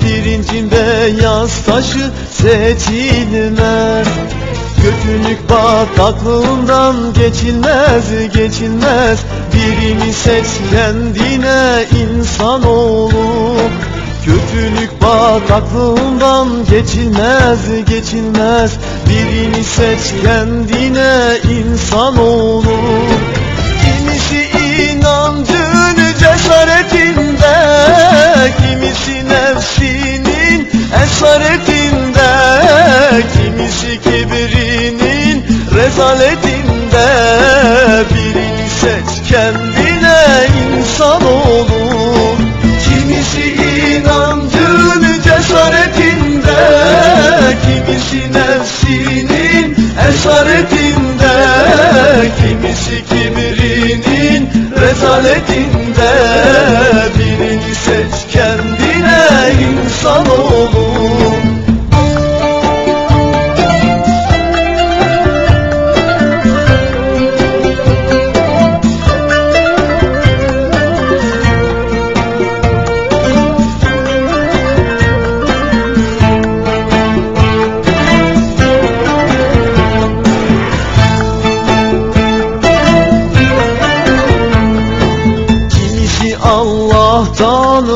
Pirincin beyaz taşı seçilmez. Götünlük bataklığından geçilmez geçilmez. Birini seç kendine insanoğlu Kötülük bataklığından geçilmez geçilmez. Birini seç kendine insanoğlu kibrinin rezaletinde Birini seç kendine insanoğlu Kimisi inancın cesaretinde Kimisi nefsinin esaretinde Kimisi kibrinin rezaletinde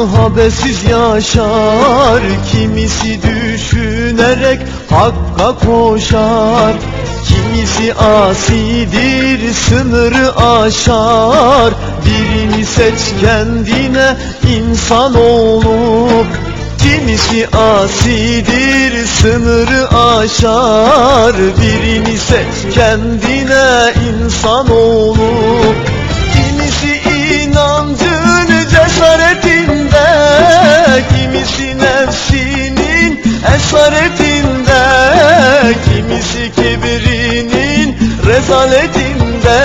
habersiz yaşar Kimisi düşünerek hakka koşar Kimisi asidir sınırı aşar Birini seç kendine insanoğlu Kimisi asidir sınırı aşar Birini seç kendine insanoğlu Kimisi esaretinde Kimisi kibrinin rezaletinde.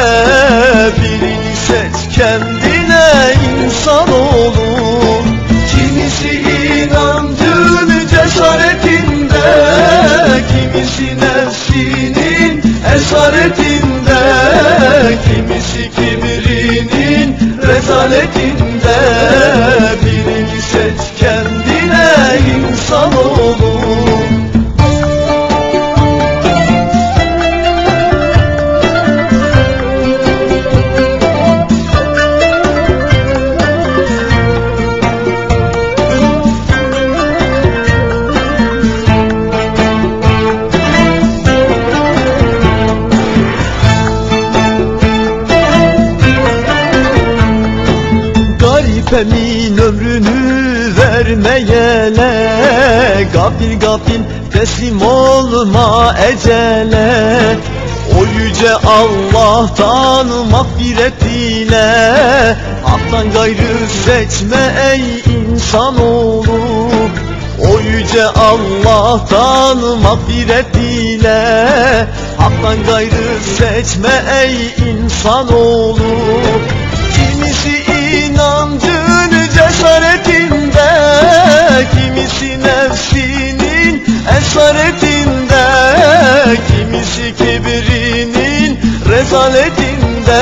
Birini seç kendine insanoğlu Kimisi inancın cesaretinde Kimisi nefsinin esaretinde vermeyele Gafil gafil teslim olma ecele. O yüce Allah'tan mağfiret ile. Haktan gayrı seçme ey insanoğlu o yüce Allah'tan mağfiret ile. Haktan gayrı seçme ey insanoğlu risaletinde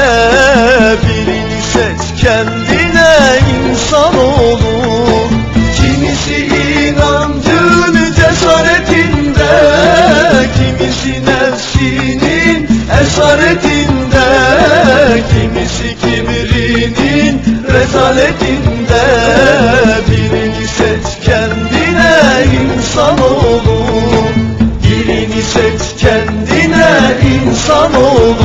Birini seç kendine insan olur Kimisi inancın cesaretinde Kimisi nefsinin esaretinde Kimisi kibrinin rezaletinde. Birini seç kendine insan olur Birini seç kendine insan olur